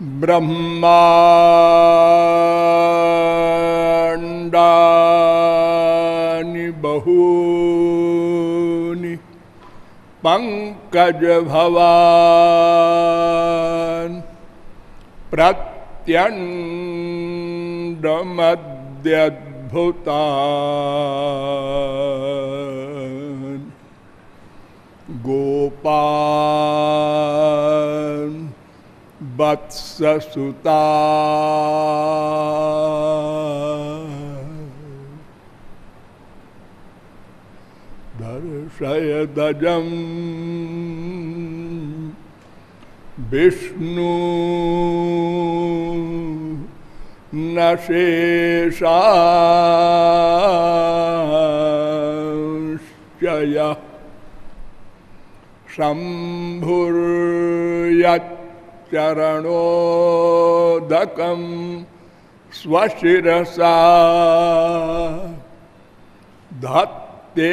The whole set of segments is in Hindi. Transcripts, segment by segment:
ब्रह्माण्डानि बहूनि पंकज भवान् प्रत्यण्डमद्यद्भुता गोपा वत्सुता दर्शय दजम विष्णु न शेषाश्चय शम्भुर्यच्चरणोदकं स्वशिरसा। धत्ते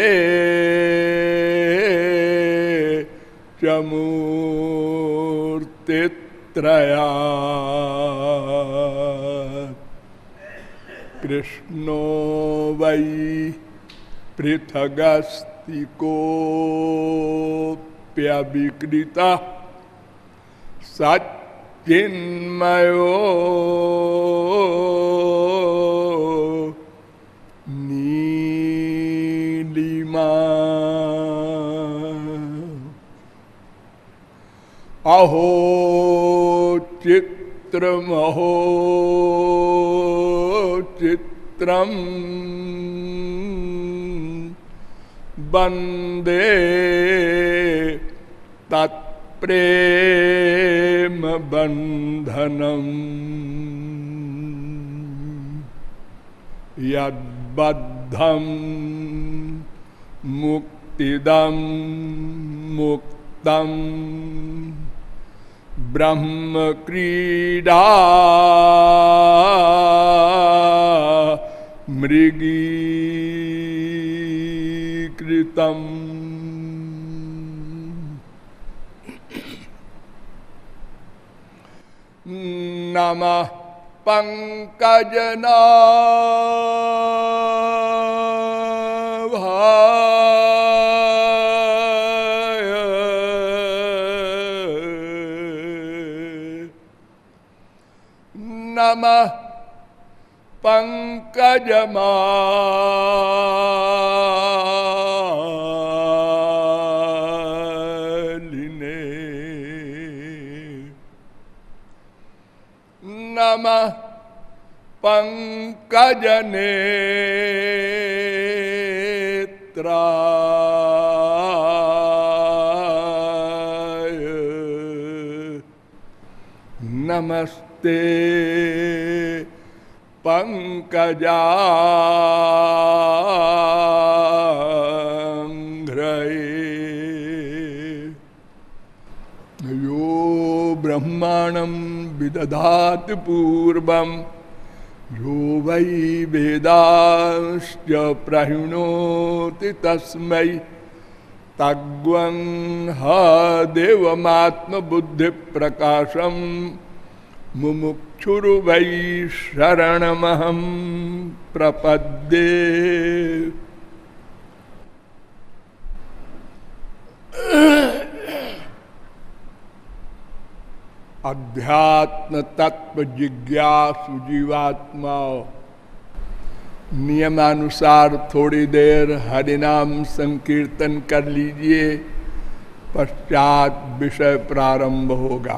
चमूर्तित्रया। कृष्णो वै पृथगस्तिकोप्यविकृता सच्चिन्मयो नीलिमा। अहो चित्रमहो चित्रम् वंदे तत्प्रेम। बन्धनम्। यद्बद्धं मुक्तिदं मुक्तम्। ब्रह्मक्रीडा मृगीकृतम्। नमः पंकजना नमः पंकजमा नमः पंकजनेत्राय नमस्ते पंकजाघ्रये यो ब्रह्माणं विदधाति पूर्वं यो वै वेदाश्च प्रहिणोति तस्मै तग्वं ह देवमात्मबुद्धिप्रकाशं मुमुक्षुर्वै शरणमहं प्रपद्ये। अध्यात्म तत्व जिज्ञासु जीवात्मा नियमानुसार थोड़ी देर हरिनाम संकीर्तन कर लीजिए, पश्चात विषय प्रारंभ होगा।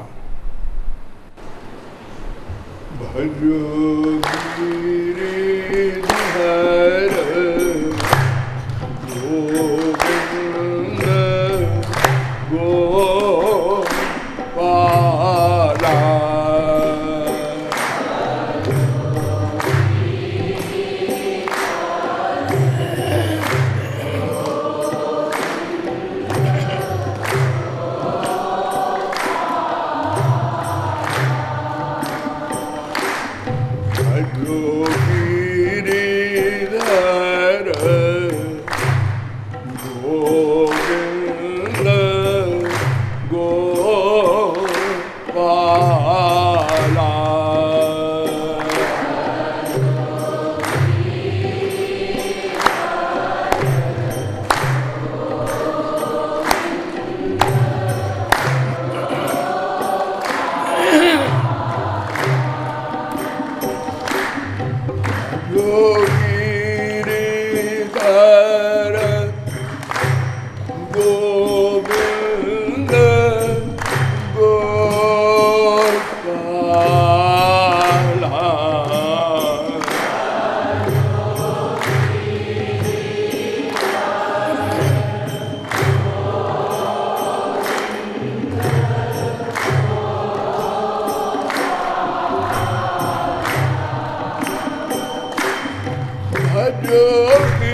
भजो गोविंद do.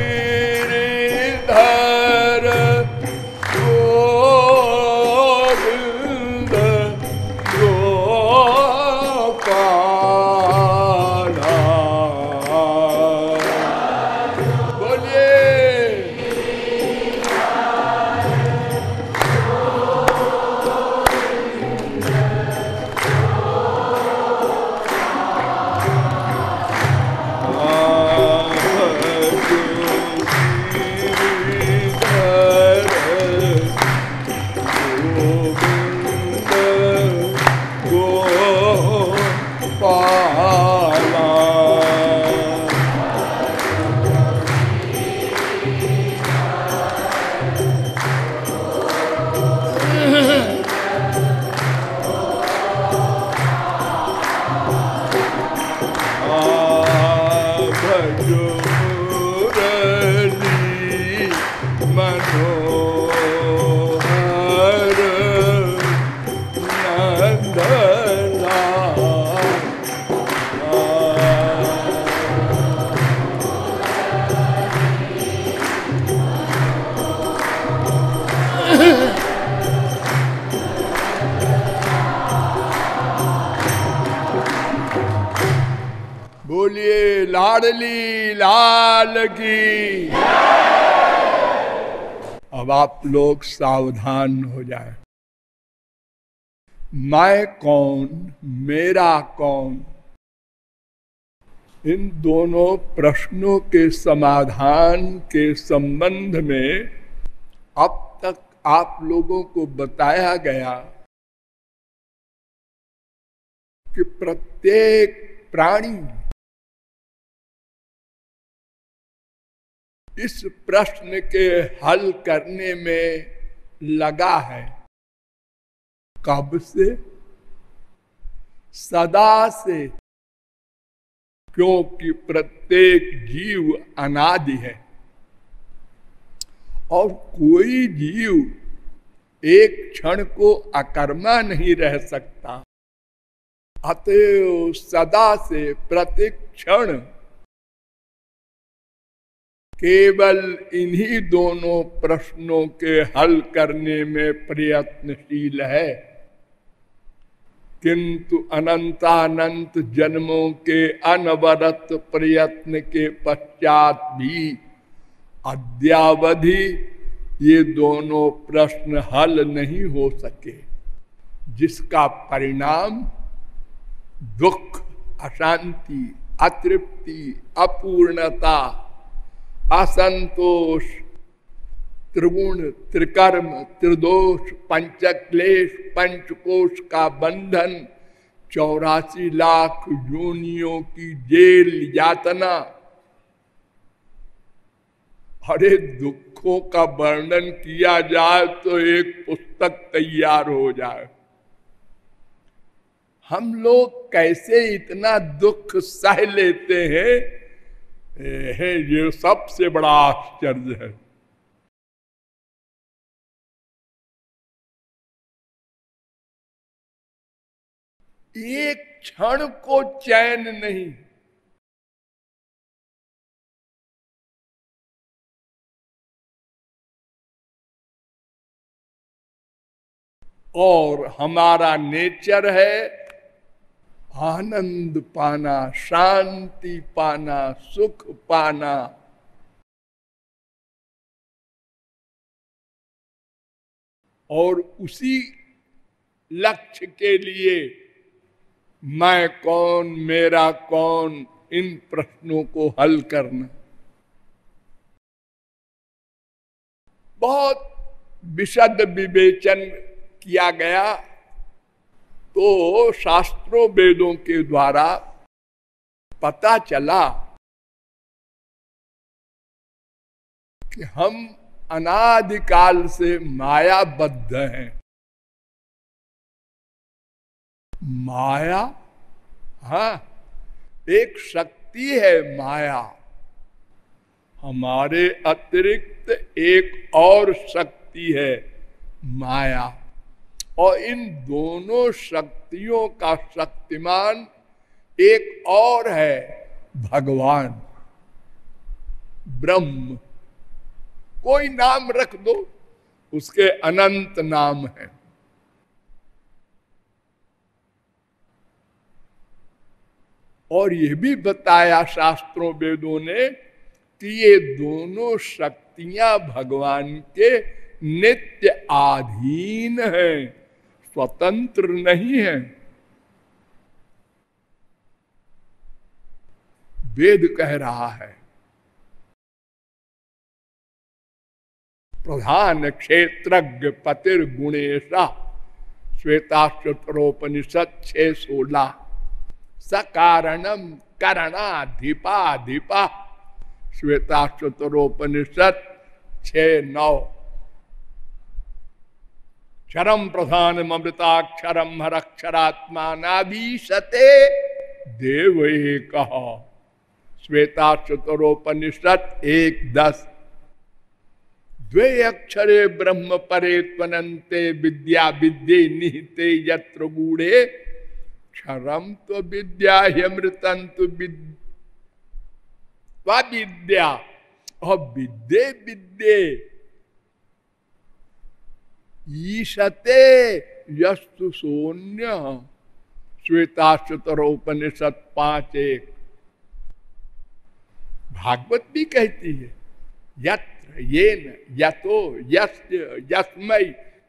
लोग सावधान हो जाए। मैं कौन, मेरा कौन? इन दोनों प्रश्नों के समाधान के संबंध में अब तक आप लोगों को बताया गया कि प्रत्येक प्राणी इस प्रश्न के हल करने में लगा है। कब से? सदा से। क्योंकि प्रत्येक जीव अनादि है। और कोई जीव एक क्षण को अकर्मा नहीं रह सकता। अतएव सदा से प्रत्येक क्षण केवल इन्हीं दोनों प्रश्नों के हल करने में प्रयत्नशील है। किंतु अनंतानंत जन्मों के अनवरत प्रयत्न के पश्चात भी अद्यावधि ये दोनों प्रश्न हल नहीं हो सके, जिसका परिणाम दुख, अशांति, अतृप्ति, अपूर्णता असंतोष, त्रिगुण, त्रिकर्म, त्रिदोष, पंचक्लेश, पंचकोश का बंधन, चौरासी लाख योनियों की जेल यातना हरे दुखों का वर्णन किया जाए तो एक पुस्तक तैयार हो जाए। हम लोग कैसे इतना दुख सह लेते हैं? है। ये सबसे बड़ा आश्चर्य है। एक क्षण को चैन नहीं। और हमारा नेचर है आनंद पाना, शांति पाना, सुख पाना। और उसी लक्ष्य के लिए मैं कौन, मेरा कौन, इन प्रश्नों को हल करना। बहुत विशद विवेचन किया गया तो शास्त्रों वेदों के द्वारा पता चला कि हम अनादिकाल से मायाबद्ध हैं। माया, हा, एक शक्ति है माया। हमारे अतिरिक्त एक और शक्ति है माया। और इन दोनों शक्तियों का शक्तिमान एक और है भगवान। ब्रह्म। कोई नाम रख दो, उसके अनंत नाम है। और यह भी बताया शास्त्रों वेदों ने कि ये दोनों शक्तियाँ भगवान के नित्य आधीन हैं। स्वतंत्र नहीं है। वेद कह रहा है, प्रधान क्षेत्रज्ञ पतिर गुणेशा श्वेता चतुरोपनिषद छे सोलह सकारणम करणाधिपाधिपा श्वेता चतुरोपनिषद छ नौ क्षरम प्रधान अमृताक्षरम हरक्षरात्मा नाभीशते देव कहा श्वेता चतुरोपनिषद एक दस द्वे अक्षरे ब्रह्म परे त्वनते विद्या विद्ये निहिते यत्र गूढ़े। क्षरम तो विद्या अमृतन तो विद्या। और विद्ये विद्ये। ईशते यस्तु शून्य। श्वेताशतरोपनिषद पाँच एक भागवत भी कहती है, यत्र ये यतो यस्मय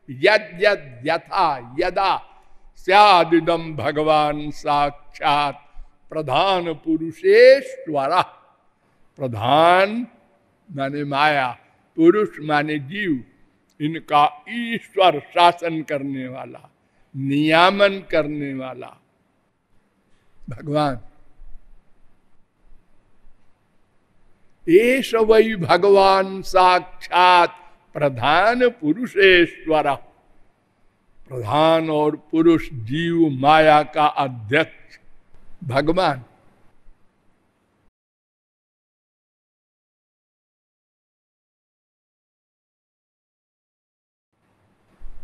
यद यद यथा यदा सदिदम भगवान साक्षात प्रधान पुरुषेश्वर। प्रधान माने माया, पुरुष माने जीव। इनका ईश्वर शासन करने वाला, नियामन करने वाला। भगवान एश वही भगवान साक्षात प्रधान पुरुषेश्वर। प्रधान और पुरुष जीव माया का अध्यक्ष। भगवान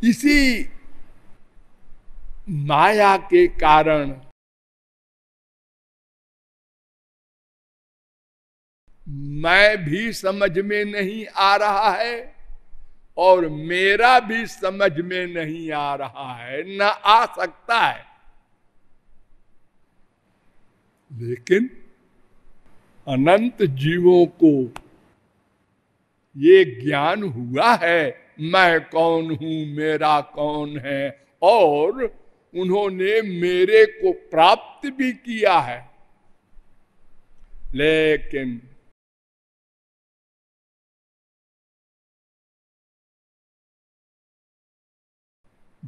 इसी माया के कारण मैं भी समझ में नहीं आ रहा है और मेरा भी समझ में नहीं आ रहा है, न आ सकता है। लेकिन अनंत जीवों को ये ज्ञान हुआ है मैं कौन हूँ, मेरा कौन है? और उन्होंने मेरे को प्राप्त भी किया है। लेकिन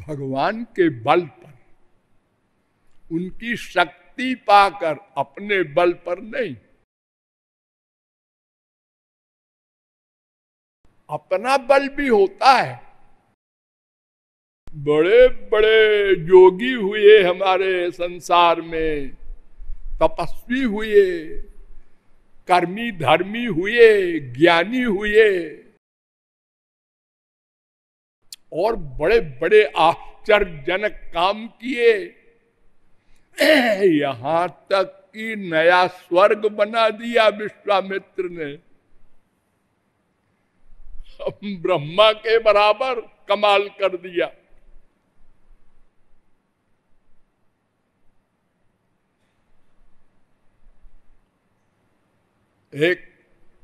भगवान के बल पर, उनकी शक्ति पाकर अपने बल पर नहीं अपना बल भी होता है। बड़े बड़े योगी हुए हमारे संसार में, तपस्वी हुए कर्मी धर्मी हुए, ज्ञानी हुए, और बड़े बड़े आश्चर्यजनक काम किए। यहाँ तक कि नया स्वर्ग बना दिया विश्वामित्र ने। ब्रह्मा के बराबर कमाल कर दिया। एक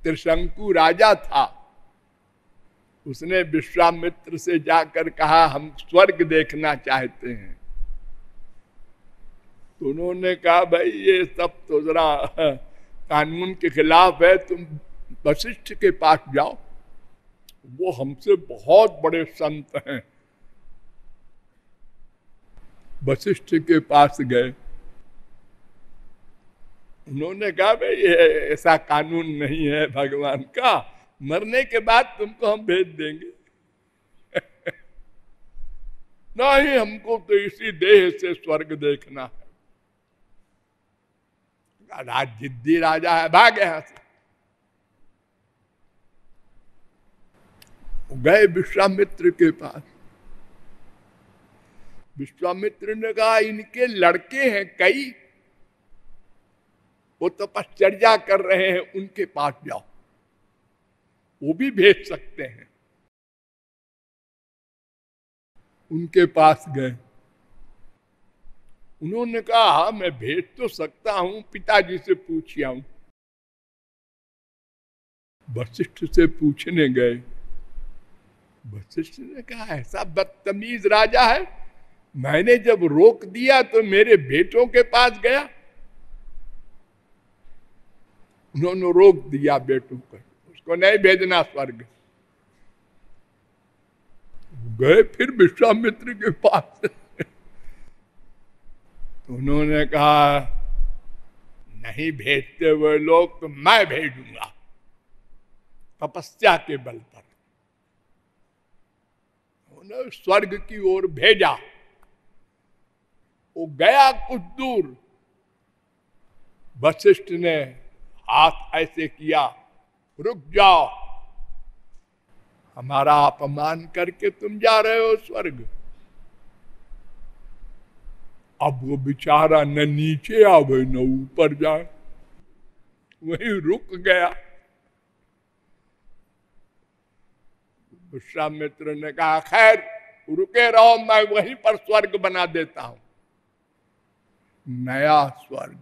त्रिशंकु राजा था। उसने विश्वामित्र से जाकर कहा, हम स्वर्ग देखना चाहते हैं। तो उन्होंने कहा, भाई, ये सब तो जरा कानून के खिलाफ है, तुम वशिष्ठ के पास जाओ। वो हमसे बहुत बड़े संत हैं। वशिष्ठ के पास गए। उन्होंने कहा, भाई, ये ऐसा कानून नहीं है भगवान का। मरने के बाद तुमको हम भेज देंगे। नहीं हमको तो इसी देह से स्वर्ग देखना है। राज जिद्दी राजा है, भाग यहाँ से। गए विश्वामित्र के पास। विश्वामित्र ने कहा, इनके लड़के हैं कई। वो तपश्चर्या तो कर रहे हैं, उनके पास जाओ। वो भी भेज सकते हैं। उनके पास गए। उन्होंने कहा हाँ मैं भेज तो सकता हूँ, पिताजी से पूछ आऊँ। वशिष्ठ से पूछने गए। वशिष्ठ ने कहा ऐसा बदतमीज राजा है। मैंने जब रोक दिया तो मेरे बेटों के पास गया। उन्होंने रोक दिया बेटों को। उसको नहीं भेजना स्वर्ग। गए फिर विश्वामित्र के पास। उन्होंने कहा, नहीं भेजते हुए लोग तो मैं भेजूँगा। तपस्या के बल पर। उन्होंने स्वर्ग की ओर भेजा। वो गया कुछ दूर। वशिष्ठ ने हाथ ऐसे किया, रुक जाओ। हमारा अपमान करके तुम जा रहे हो स्वर्ग। अब वो बेचारा न नीचे आवे न ऊपर जाए। वही रुक गया। विश्वामित्र ने कहा, खैर, रुके रहो, मैं वहीं पर स्वर्ग बना देता हूँ। नया स्वर्ग।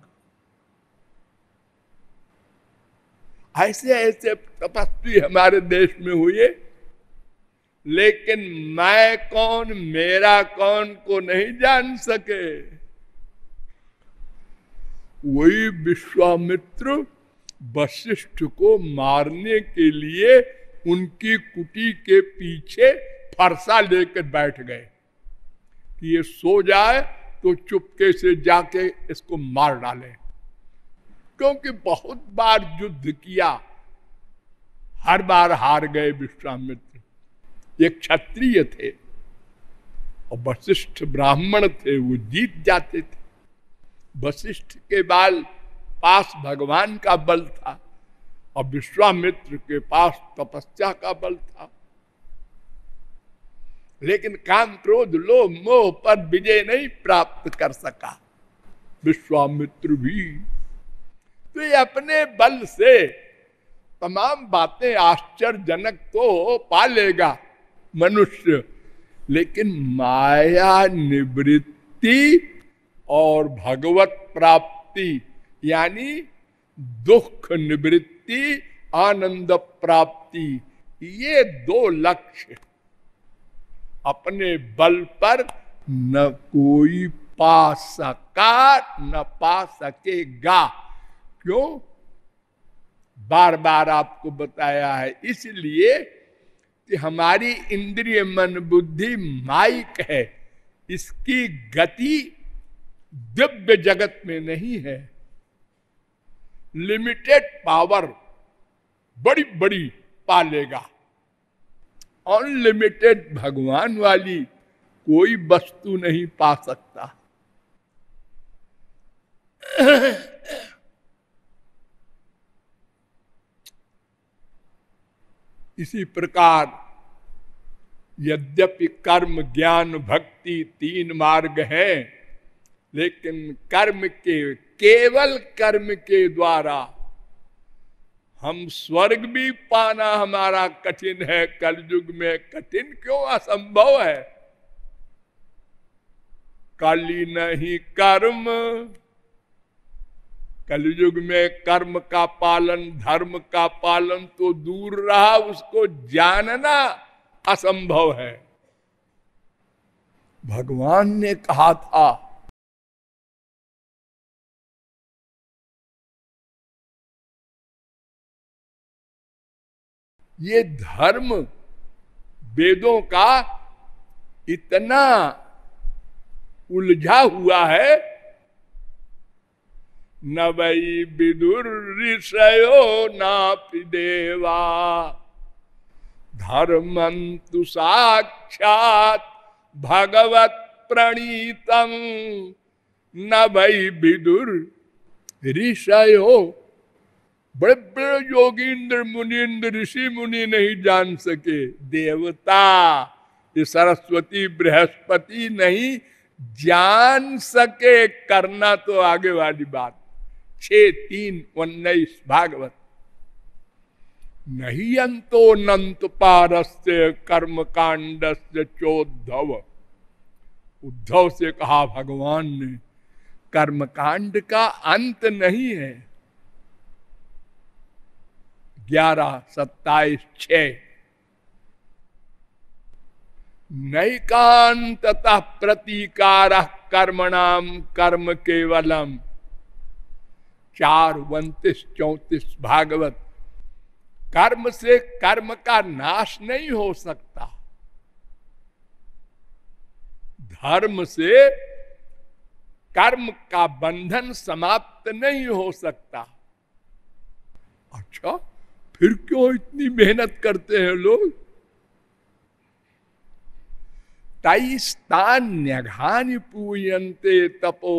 ऐसे ऐसे तपस्वी हमारे देश में हुए लेकिन मैं कौन, मेरा कौन को नहीं जान सके। वही विश्वामित्र वशिष्ठ को मारने के लिए उनकी कुटी के पीछे फरसा लेकर बैठ गए कि ये सो जाए तो चुपके से जाके इसको मार डाले। क्योंकि बहुत बार युद्ध किया, हर बार हार गए विश्वामित्र। एक क्षत्रिय थे और वशिष्ठ ब्राह्मण थे, वो जीत जाते थे। वशिष्ठ के बाल पास भगवान का बल था। और विश्वामित्र के पास तपस्या का बल था। लेकिन काम क्रोध लोभ मोह पर विजय नहीं प्राप्त कर सका। विश्वामित्र भी। तो ये अपने बल से तमाम बातें आश्चर्यजनक तो पालेगा मनुष्य, लेकिन माया निवृत्ति और भगवत प्राप्ति, यानी दुख निवृत्ति, आनंद प्राप्ति, ये दो लक्ष्य अपने बल पर न कोई पा सका, न पा सकेगा। क्यों? बार बार आपको बताया है, इसलिए कि हमारी इंद्रिय मन बुद्धि माइक है, इसकी गति दिव्य जगत में नहीं है। लिमिटेड पावर बड़ी बड़ी पालेगा। अनलिमिटेड भगवान वाली कोई वस्तु नहीं पा सकता। इसी प्रकार यद्यपि कर्म, ज्ञान, भक्ति तीन मार्ग हैं लेकिन कर्म के, केवल कर्म के द्वारा हम स्वर्ग भी पाना हमारा कठिन है, कलयुग में कठिन क्यों असंभव है? काली नहीं कर्म। कलयुग में कर्म का पालन, धर्म का पालन तो दूर रहा, उसको जानना असंभव है। भगवान ने कहा था ये धर्म वेदों का इतना उलझा हुआ है। न वही विदुर ऋषयो ना देवा। धर्मंतु साक्षात भगवत प्रणीतम। न वही विदुर ऋषयो बड़े बड़े योगींद्र मुनिंद्र ऋषि मुनि नहीं जान सके। देवता, ये सरस्वती, बृहस्पति नहीं जान सके। करना तो आगे वाली बात। छ, तीन, उन्नीस, भागवत। नहीं अंतो नंत पारस्य कर्म कांड चोद्धव। उद्धव से कहा, भगवान ने कर्म कांड का अंत नहीं है। ग्यारह, सत्ताईस छ नैकांतता प्रतीकार कर्मणाम कर्म केवलम। चार, उन्तीस, चौतीस, भागवत। कर्म से कर्म का नाश नहीं हो सकता। धर्म से कर्म का बंधन समाप्त नहीं हो सकता। अच्छा? फिर क्यों इतनी मेहनत करते हैं लोग? तैस्तान्यघानि पूयन्ते तपो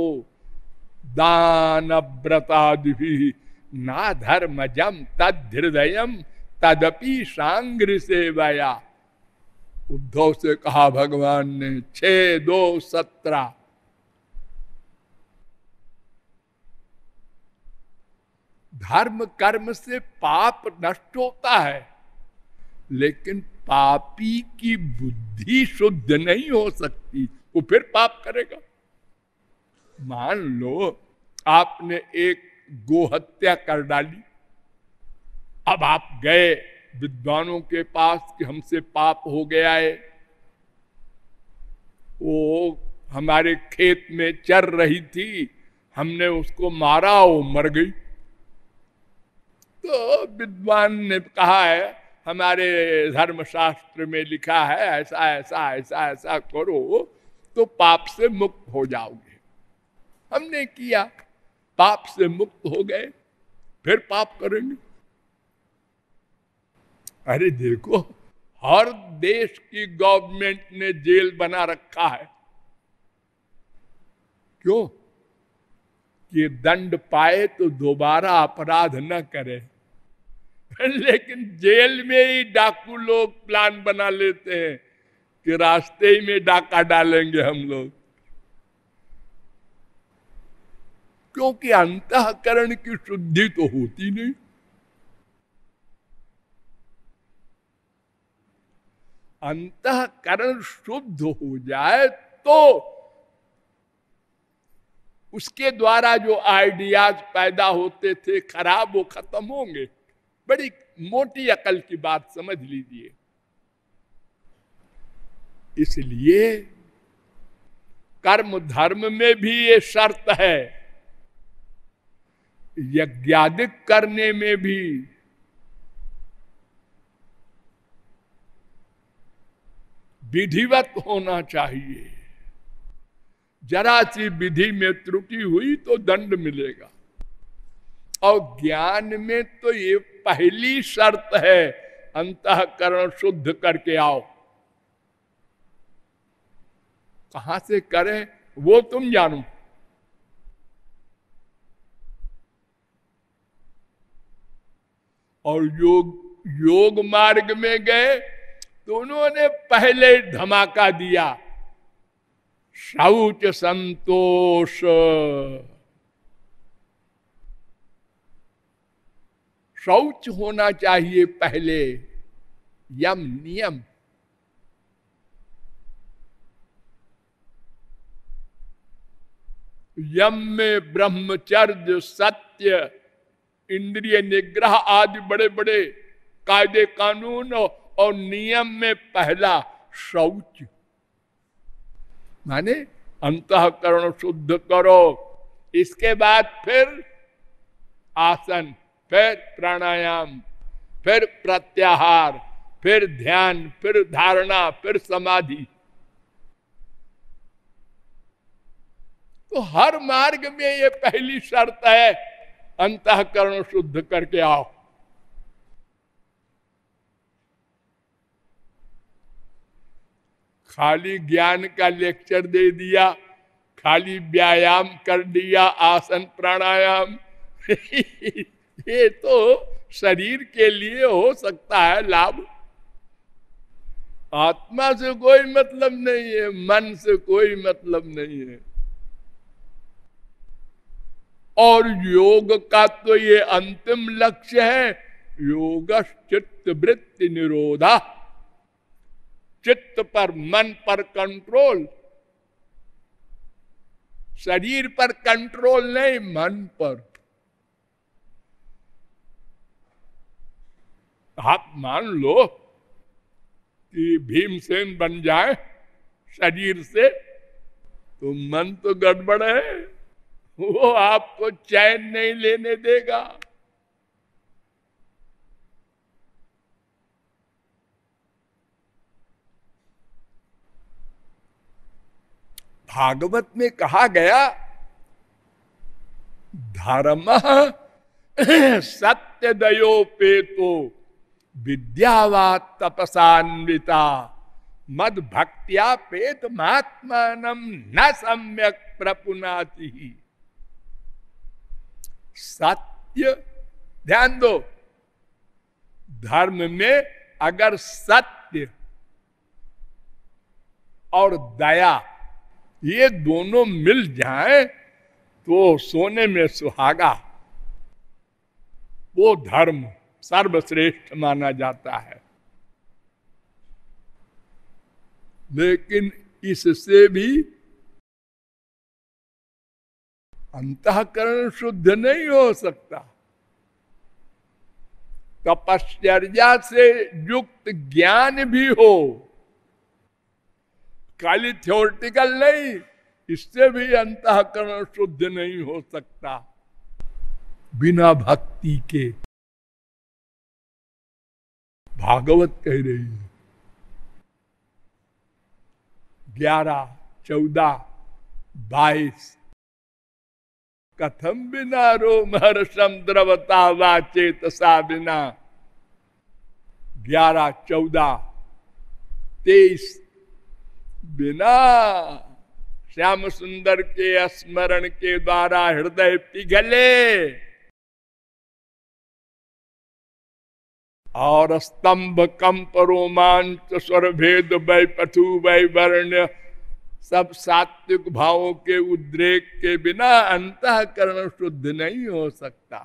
दान व्रतादि ना धर्मजम तद हृदय तदपि सांग्र से वया उद्धव से कहा, भगवान ने छे दो सत्रह धर्म कर्म से पाप नष्ट होता है, लेकिन पापी की बुद्धि शुद्ध नहीं हो सकती, वो फिर पाप करेगा। मान लो आपने एक गोहत्या कर डाली, अब आप गए विद्वानों के पास कि हमसे पाप हो गया है, वो हमारे खेत में चर रही थी, हमने उसको मारा, वो मर गई। तो विद्वान ने कहा है, हमारे धर्मशास्त्र में लिखा है, ऐसा ऐसा ऐसा ऐसा करो तो पाप से मुक्त हो जाओगे। हमने किया, पाप से मुक्त हो गए, फिर पाप करेंगे। अरे देखो, हर देश की गवर्नमेंट ने जेल बना रखा है। क्यों? कि दंड पाए तो दोबारा अपराध न करे। लेकिन जेल में ही डाकू लोग प्लान बना लेते हैं कि रास्ते ही में डाका डालेंगे हम लोग। क्योंकि अंतकरण की शुद्धि तो होती नहीं। अंतकरण शुद्ध हो जाए तो उसके द्वारा जो आइडियाज़ पैदा होते थे, खराब वो खत्म होंगे। बड़ी मोटी अकल की बात, समझ लीजिए। इसलिए कर्म धर्म में भी ये शर्त है। यज्ञाधिक करने में भी विधिवत होना चाहिए। जरा सी विधि में त्रुटि हुई तो दंड मिलेगा। और ज्ञान में तो ये पहली शर्त है, अंतकरण शुद्ध करके आओ। कहा से करें, वो तुम जानो। और योग योग मार्ग में गए तो उन्होंने पहले धमाका दिया। शौच संतोष। शौच होना चाहिए पहले, यम नियम। यम में ब्रह्मचर्य, सत्य, इंद्रिय निग्रह आदि बड़े बड़े कायदे कानून और नियम में पहला शौच। माने अंतकरण शुद्ध करो। इसके बाद फिर आसन, फिर प्राणायाम, फिर प्रत्याहार, फिर ध्यान, फिर धारणा, फिर समाधि। तो हर मार्ग में ये पहली शर्त है, अंतकरण शुद्ध करके आओ। खाली ज्ञान का लेक्चर दे दिया, खाली व्यायाम कर दिया आसन प्राणायाम। ये तो शरीर के लिए हो सकता है लाभ। आत्मा से कोई मतलब नहीं है, मन से कोई मतलब नहीं है। और योग का तो ये अंतिम लक्ष्य है योग चित्त वृत्ति निरोधा। चित्त पर मन पर कंट्रोल शरीर पर कंट्रोल नहीं मन पर आप मान लो कि भीमसेन बन जाए शरीर से तो मन तो गड़बड़ है। वो आपको चैन नहीं लेने देगा। भागवत में कहा गया, धर्म सत्य दयोपेतो विद्यावा तपसान्विता मद भक्तिया पेत महात्मान न सम्यक प्रपुनाति। सत्य, ध्यान दो, धर्म में अगर सत्य और दया ये दोनों मिल जाए तो सोने में सुहागा। वो धर्म सर्वश्रेष्ठ माना जाता है। लेकिन इससे भी अंतकरण शुद्ध नहीं हो सकता। तपश्चर्या से युक्त ज्ञान भी हो। खाली थ्योरिटिकल नहीं, इससे भी अंतकरण शुद्ध नहीं हो सकता। बिना भक्ति के। भागवत कह रही है, ग्यारह, चौदह, बाईस। कथम बिना रोम हर्षम द्रवता वा चेतसा बिना ग्यारह, चौदह, तेईस बिना श्याम सुंदर के स्मरण के द्वारा हृदय पिघले। और स्तंभ, कंप, रोमांच, स्वर भेद वै पथु वै वर्ण सब सात्विक भावों के उद्रेक के बिना अंतकरण शुद्ध नहीं हो सकता।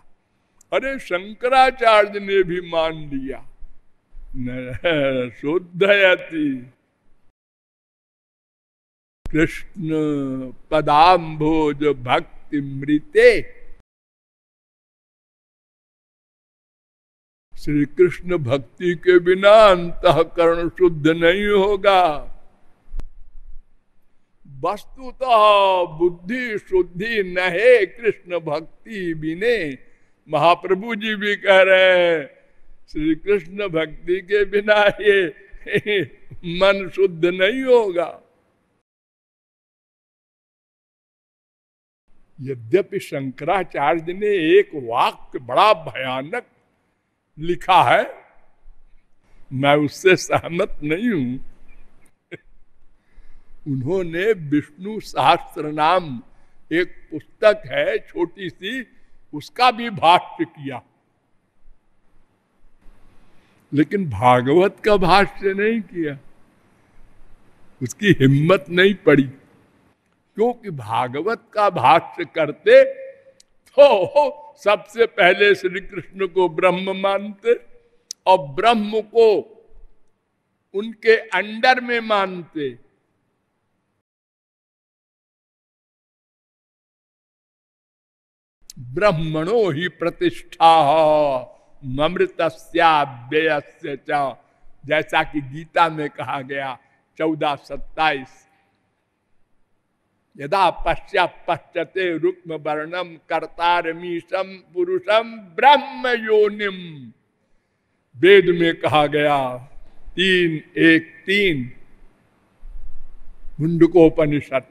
अरे शंकराचार्य ने भी मान लिया शुद्ध कृष्ण पदाम्भोज भक्ति मृते। श्री कृष्ण भक्ति के बिना अंतकरण शुद्ध नहीं होगा। वस्तुतः बुद्धि शुद्धि नहे, कृष्ण भक्ति बिने। महाप्रभु जी भी कह रहे हैं श्री कृष्ण भक्ति के बिना ये मन शुद्ध नहीं होगा। यद्यपि शंकराचार्य ने एक वाक्य बड़ा भयानक लिखा है, मैं उससे सहमत नहीं हूँ। उन्होंने विष्णु सहस्त्र नाम एक पुस्तक है, छोटी सी, उसका भी भाष्य किया। लेकिन भागवत का भाष्य नहीं किया, उसकी हिम्मत नहीं पड़ी। क्योंकि भागवत का भाष्य करते तो सबसे पहले श्री कृष्ण को ब्रह्म मानते और ब्रह्म को उनके अंडर में मानते। ब्रह्मणो ही प्रतिष्ठा ममृत जैसा कि गीता में कहा गया, चौदह सत्ताईस यदा पश्चात पश्चते रुक्म वर्णम कर्तारमीशम पुरुषम ब्रह्म योनिम वेद में कहा गया, तीन एक तीन। मुंडकोपनिषद।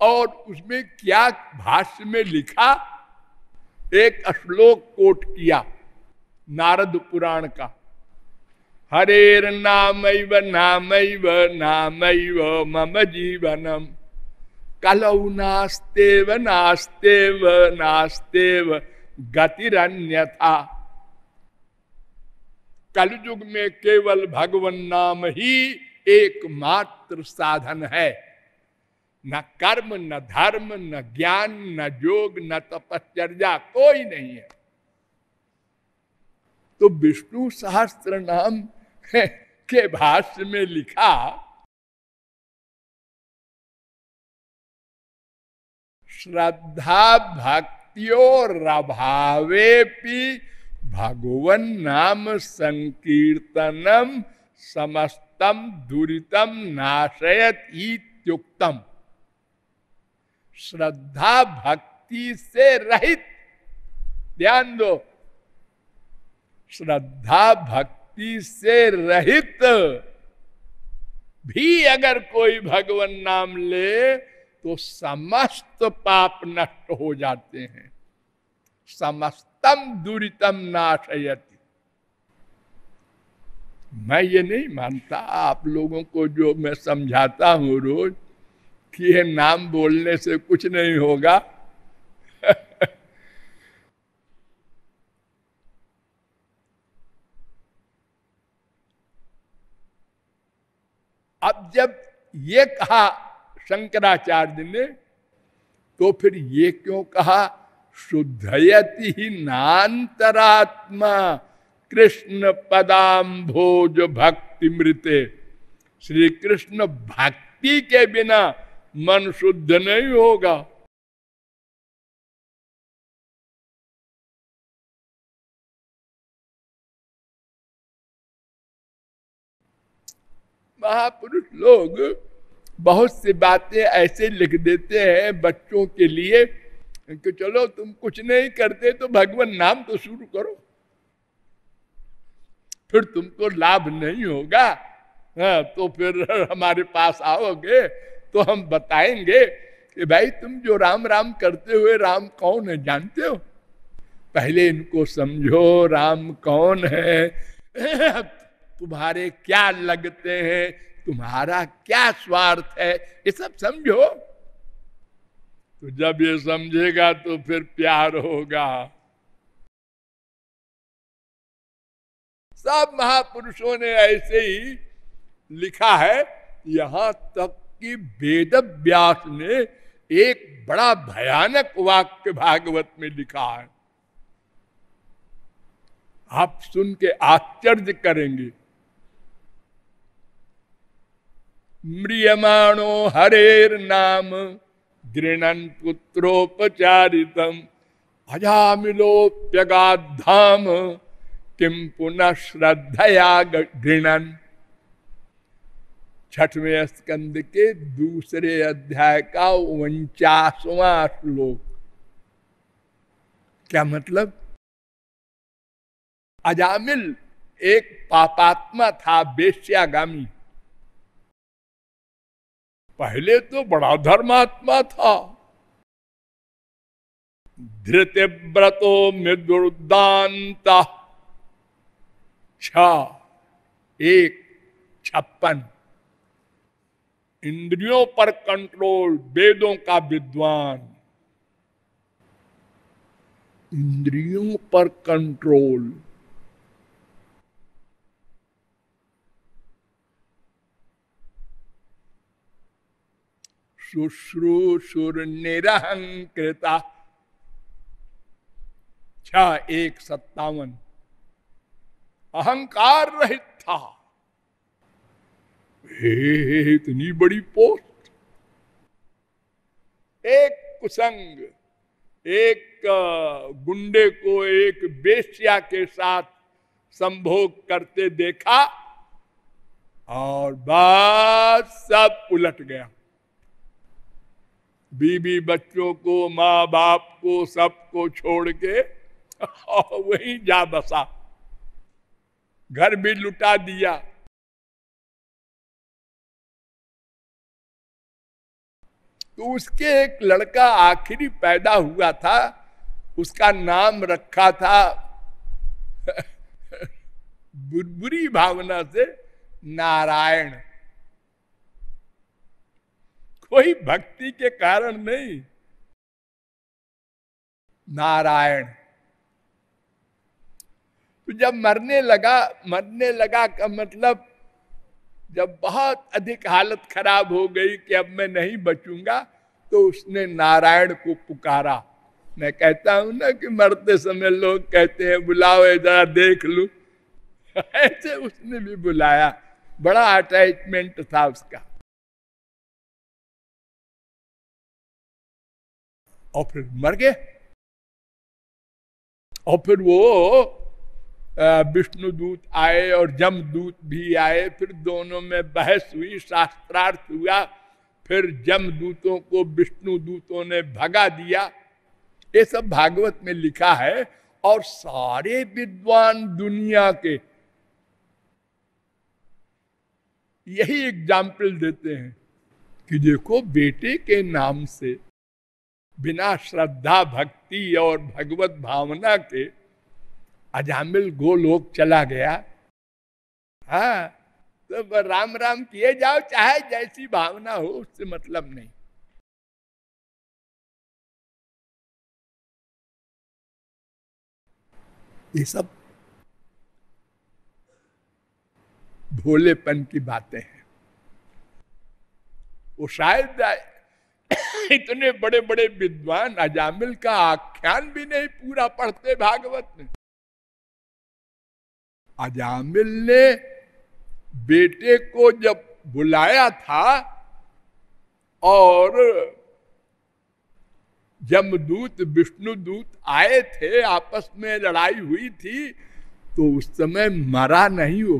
और उसमें क्या भाष्य में लिखा? एक श्लोक कोट किया, नारद पुराण का। हरेर नाम नाम नाम मम जीवनम। कलौ नास्तेव नास्तेव नास्तेव, गतिरन्यथा। कलयुग में केवल भगवान नाम ही एकमात्र साधन है। न कर्म, न धर्म, न ज्ञान, न योग, न तपश्चर्या, कोई नहीं है। तो विष्णु सहस्त्र नाम के भाष्य में लिखा, श्रद्धा भक्तियोरभावे भगवन नाम संकीर्तनम समस्तम दुरीतम नाशयत इत्युक्तम। श्रद्धा भक्ति से रहित। ध्यान दो। श्रद्धा भक्ति से रहित भी अगर कोई भगवान नाम ले तो समस्त पाप नष्ट हो जाते हैं। समस्तम दुरितम नाशयति। मैं ये नहीं मानता, आप लोगों को जो मैं समझाता हूँ रोज, कि ये नाम बोलने से कुछ नहीं होगा। अब जब ये कहा शंकराचार्य ने तो फिर ये क्यों कहा? शुद्धयति ही नान्तरात्मा, कृष्ण पदाम भोज भक्ति मृते श्री कृष्ण भक्ति के बिना मन शुद्ध नहीं होगा। महापुरुष लोग बहुत सी बातें ऐसे लिख देते हैं बच्चों के लिए कि चलो तुम कुछ नहीं करते तो भगवान नाम तो शुरू करो। फिर तुमको लाभ नहीं होगा। हाँ, तो फिर हमारे पास आओगे तो हम बताएँगे कि भाई तुम जो राम राम करते हुए राम कौन है जानते हो? पहले इनको समझो राम कौन है? तुम्हारे क्या लगते हैं? तुम्हारा क्या स्वार्थ है? ये सब समझो। तो जब ये समझेगा तो फिर प्यार होगा। सब महापुरुषों ने ऐसे ही लिखा है, यहाँ तक कि वेद व्यास ने एक बड़ा भयानक वाक्य भागवत में लिखा है। आप सुन के आश्चर्य करेंगे। म्रियमाणो हरेर नाम गृणन पुत्रोपचारितम। अजामिलोप्यगाधाम किम पुनः श्रद्धया गृणन छठवें स्कंद के दूसरे अध्याय का उनचासवा श्लोक। क्या मतलब? अजामिल एक पापात्मा था, बेश्यागामी। पहले तो बड़ा धर्मात्मा था। धृतिव्रतो मृदुर्दानता। छ, एक, छप्पन। इंद्रियों पर कंट्रोल, वेदों का विद्वान। इंद्रियों पर कंट्रोल। शुश्रूषुर निरहंकृता छ एक सत्तावन। अहंकार रहित था हे इतनी बड़ी पोस्ट। एक कुसंग, एक गुंडे को एक बेश्या के साथ संभोग करते देखा और बात सब उलट गया। बीबी बच्चों को माँ बाप को, सबको छोड़ के वहीं जा बसा। घर भी लुटा दिया। तो उसके एक लड़का आखिरी पैदा हुआ था, उसका नाम रखा था बुरी भावना से नारायण। कोई भक्ति के कारण नहीं। नारायण तो जब मरने लगा मरने लगा का मतलब जब बहुत अधिक हालत खराब हो गई कि अब मैं नहीं बचूँगा तो उसने नारायण को पुकारा। मैं कहता हूँ ना कि मरते समय लोग कहते हैं, बुलाओ, जरा देख लू। ऐसे उसने भी बुलाया। बड़ा अटैचमेंट था उसका। और फिर मर गए। और फिर वो विष्णु दूत आए और जम दूत भी आए। फिर दोनों में बहस हुई, शास्त्रार्थ हुआ। फिर जम दूतों को विष्णु दूतों ने भगा दिया। ये सब भागवत में लिखा है और सारे विद्वान दुनिया के यही एग्ज़ाम्पल देते हैं कि देखो बेटे के नाम से बिना श्रद्धा, भक्ति और भगवत भावना के अजामिल गोलोक चला गया। हाँ तो राम राम किए जाओ, चाहे जैसी भावना हो, उससे मतलब नहीं। ये सब भोलेपन की बातें हैं। वो शायद इतने बड़े बड़े विद्वान अजामिल का आख्यान भी नहीं पूरा पढ़ते भागवत में। अजामिल ने बेटे को जब बुलाया था और जमदूत, विष्णुदूत आए थे, आपस में लड़ाई हुई थी तो उस समय मरा नहीं हो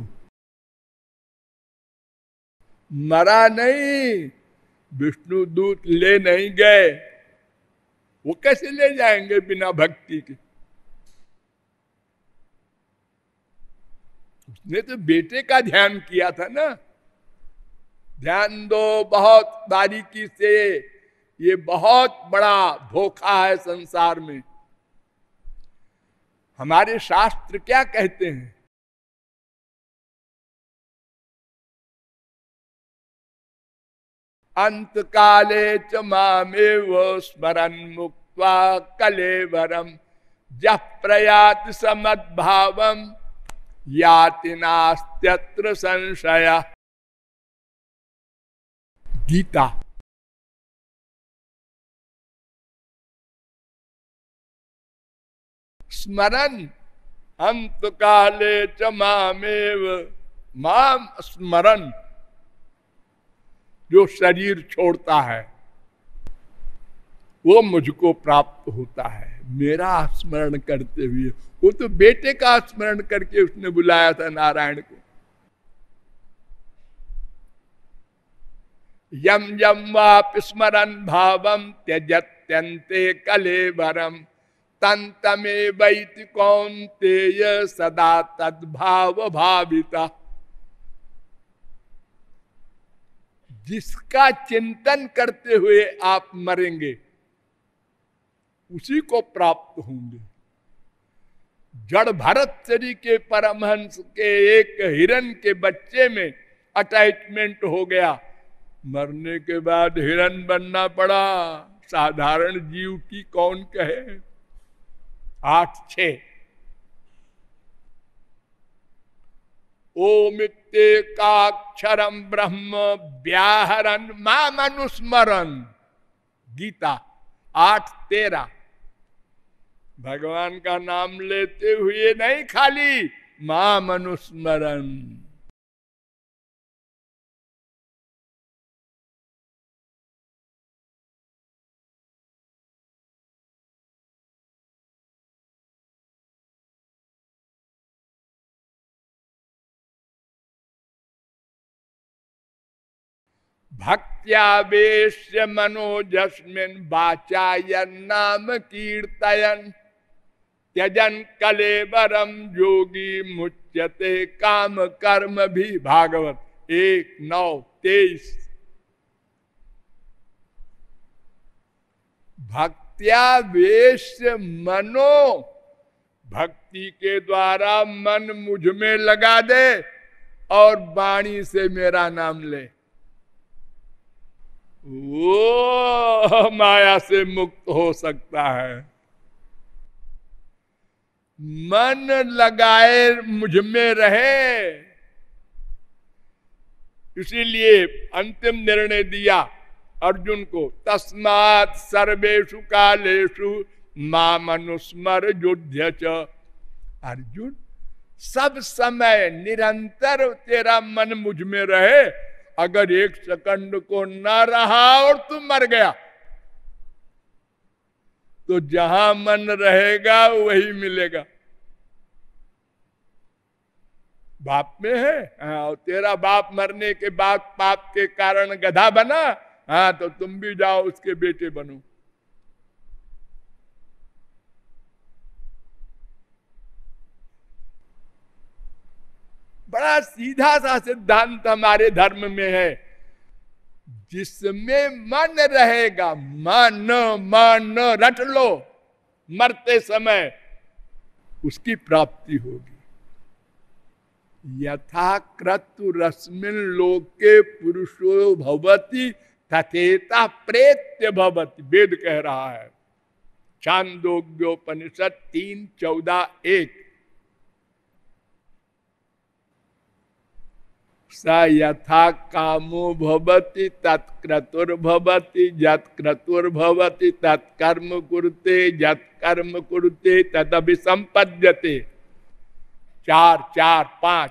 मरा नहीं। विष्णु दूत ले नहीं गए। वो कैसे ले जाएँगे बिना भक्ति के? उसने तो बेटे का ध्यान किया था ना। ध्यान दो बहुत बारीकी से। ये बहुत बड़ा धोखा है संसार में। हमारे शास्त्र क्या कहते हैं? अंत काले च मामेव स्मरण मुक्त कलेवरम जह प्रयात समद्भाव, याति नास्त्यत्र संशय। गीता। स्मरण अंत काले च मामेव माम स्मरण जो शरीर छोड़ता है, वो मुझको प्राप्त होता है। मेरा स्मरण करते हुए, वो तो बेटे का स्मरण करके उसने बुलाया था नारायण को। यम यम वाप स्मरण भावम त्यजत्यंते कले भरम तंतमे वैत कौन तेय सदा तद्भाव भाविता जिसका चिंतन करते हुए आप मरेंगे, उसी को प्राप्त होंगे। जड़ भरत शरी के परमहंस के एक हिरण के बच्चे में अटैचमेंट हो गया। मरने के बाद हिरण बनना पड़ा। साधारण जीव की कौन कहे? आठ छ ओमित्येकाक्षरम ब्रह्म व्याहरण माँ मनुस्मरण गीता, आठ, तेरा। भगवान का नाम लेते हुए नहीं खाली माँ मनुस्मरण भक्त्यावेश्य मनोजस्मिन बाचायन नाम कीर्तयन। त्यजन कलेबरम योगी मुच्यते काम कर्म भी। भागवत एक, नौ, तेईस। भक्त्यावेश मनो भक्ति के द्वारा मन मुझमें लगा दे और वाणी से मेरा नाम ले। वो माया से मुक्त हो सकता है। मन लगाए मुझमें रहे। इसीलिए अंतिम निर्णय दिया अर्जुन को, तस्मात सर्वेशु कालेशु माँ मनुस्मर युद्ध अर्जुन, सब समय निरंतर तेरा मन मुझमें रहे अगर एक सेकंड को ना रहा और तुम मर गया तो जहाँ मन रहेगा वही मिलेगा। बाप में है हाँ तेरा बाप मरने के बाद पाप के कारण गधा बना हाँ तो तुम भी जाओ, उसके बेटे बनो। बड़ा सीधा सा सिद्धांत हमारे धर्म में है। जिसमें मन रहेगा, मन मन, रट लो, मरते समय उसकी प्राप्ति होगी। यथा क्रतु रश्मिन लोके पुरुषो भवती, तथेता प्रेत्य भवती, वेद कह रहा है। चांदोग्योपनिषद तीन चौदह एक। स यथा कामो भवति तत्क्रतुर्भवति जत्क्रतुर्भवति तत्कर्म कुरुते जत्कर्म कुरुते तदभि संपद्यते चार चार, पाँच।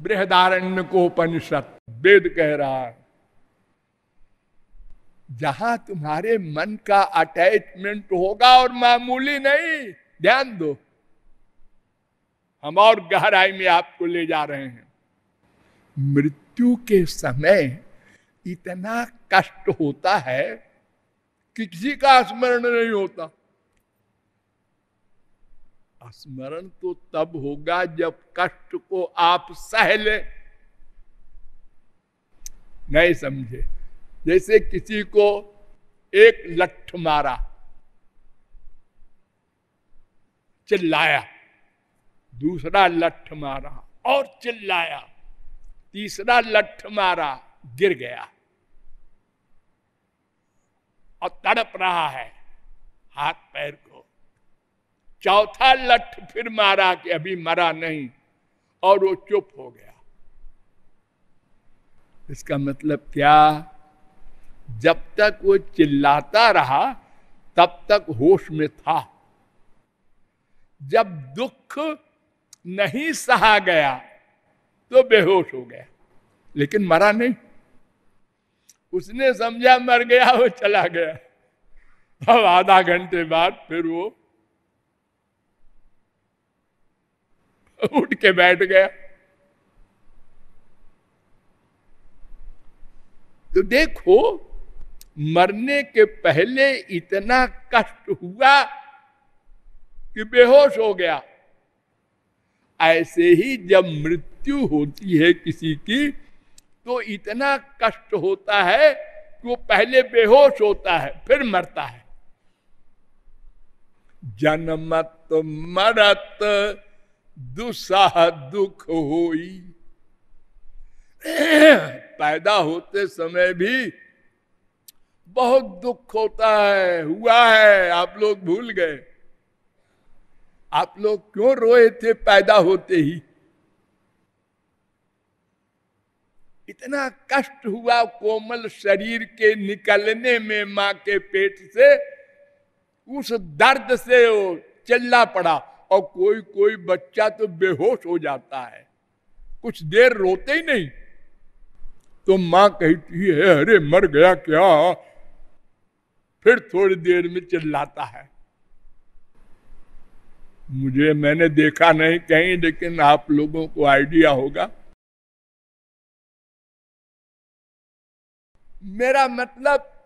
बृहदारण्य को उपनिषद वेद कह रहा है, जहाँ तुम्हारे मन का अटैचमेंट होगा और मामूली नहीं, ध्यान दो। हम और गहराई में आपको ले जा रहे हैं। मृत्यु के समय इतना कष्ट होता है कि किसी का स्मरण नहीं होता। स्मरण तो तब होगा जब कष्ट को आप सह ले। नहीं समझे? जैसे किसी को एक लठ मारा, चिल्लाया, दूसरा लठ मारा और चिल्लाया। तीसरा लठ मारा, गिर गया। और तड़प रहा है हाथ पैर को। चौथा लठ फिर मारा कि अभी मरा नहीं, और वो चुप हो गया। इसका मतलब क्या? जब तक वो चिल्लाता रहा, तब तक होश में था। जब दुख नहीं सहा गया तो बेहोश हो गया। लेकिन मरा नहीं। उसने समझा, मर गया, वो चला गया। अब आधा घंटे बाद फिर वो उठ के बैठ गया। तो देखो, मरने के पहले इतना कष्ट हुआ कि बेहोश हो गया। ऐसे ही जब मृत्यु होती है किसी की तो इतना कष्ट होता है कि वो पहले बेहोश होता है, फिर मरता है। जन्मत मरत दुसाह दुख होई। पैदा होते समय भी बहुत दुख होता है, हुआ है, आप लोग भूल गए। आप लोग क्यों रोए थे पैदा होते ही? इतना कष्ट हुआ कोमल शरीर के निकलने में माँ के पेट से। उस दर्द से वो चिल्ला पड़ा और कोई कोई बच्चा तो बेहोश हो जाता है। कुछ देर रोते ही नहीं। तो माँ कहती है, अरे मर गया क्या? फिर थोड़ी देर में चिल्लाता है। मुझे, मैंने देखा नहीं कहीं, लेकिन आप लोगों को आइडिया होगा। मेरा मतलब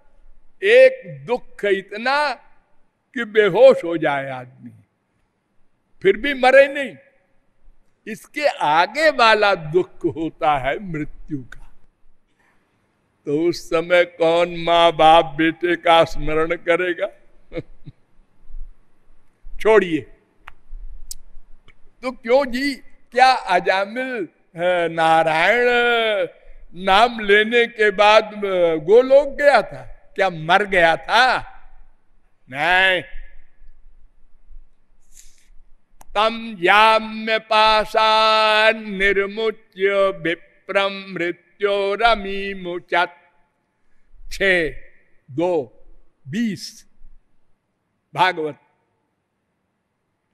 एक दुख इतना कि बेहोश हो जाए आदमी। फिर भी मरे नहीं। इसके आगे वाला दुख होता है मृत्यु का। तो उस समय कौन माँ बाप बेटे का स्मरण करेगा? छोड़िए। तो क्यों जी? क्या अजामिल नारायण, नाम लेने के बाद गोलोक गया था? क्या मर गया था? नहीं। तम याम्य पाशा निर्मुच्य विप्रम मृत्यो रमी मुचत। छ, दो, बीस। भागवत।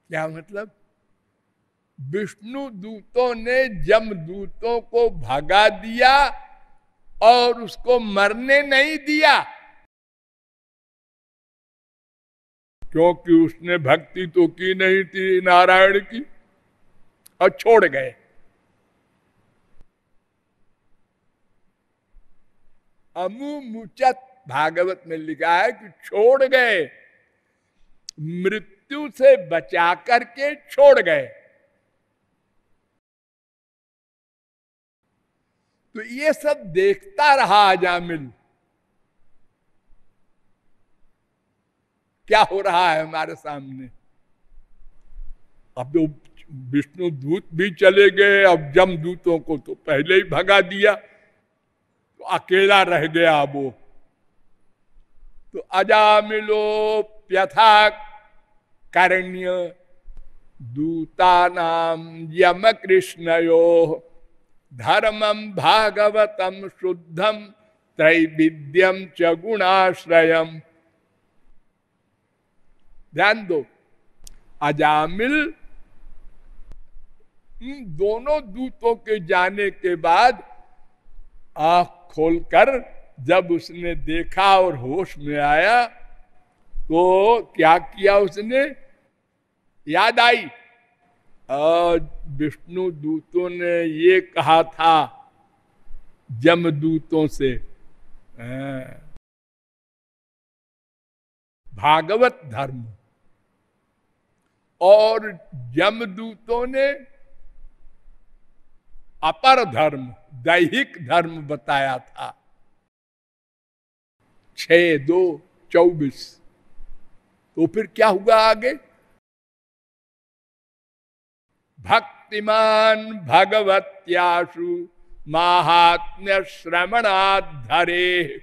क्या मतलब? विष्णु दूतों ने जम दूतों को भगा दिया और उसको मरने नहीं दिया। क्योंकि उसने भक्ति तो की नहीं थी नारायण की, और छोड़ गए। अमु मुचत भागवत में लिखा है कि छोड़ गए, मृत्यु से बचा करके छोड़ गए। तो ये सब देखता रहा अजामिल क्या हो रहा है हमारे सामने? अब तो विष्णु दूत भी चले गए, अब जम दूतों को तो पहले ही भगा दिया। तो अकेला रह गया वो। तो अजामिलो प्यथा करण्य दूता नाम यम कृष्णयो धर्मम भागवतम शुद्धम त्रैविद्यम च गुणाश्रयम। ध्यान दो। अजामिल दोनों दूतों के जाने के बाद आँख खोलकर जब उसने देखा और होश में आया तो क्या किया उसने? याद आई। विष्णु दूतों ने ये कहा था जमदूतों से भागवत धर्म। और यमदूतों ने अपर धर्म, दैहिक धर्म बताया था। छ दो चौबीस। तो फिर क्या हुआ आगे? भक्तिमान भगवत्याशु महात्म्य श्रवणाधरे